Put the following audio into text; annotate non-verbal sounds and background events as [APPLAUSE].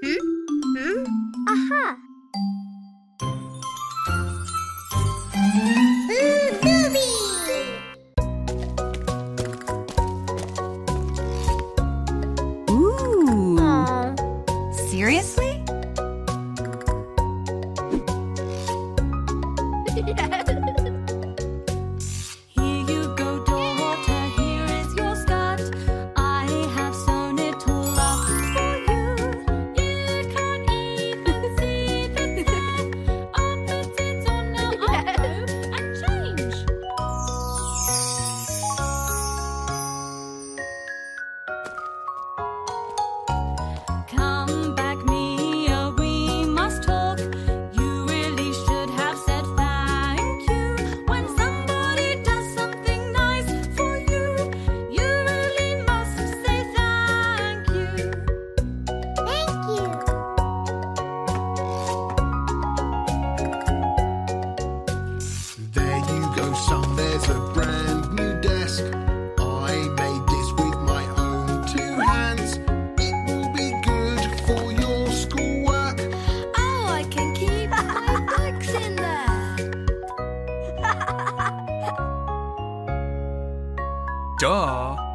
Hmm? Hmm? Aha! Ooh! Ooh. Seriously? [LAUGHS] Duh!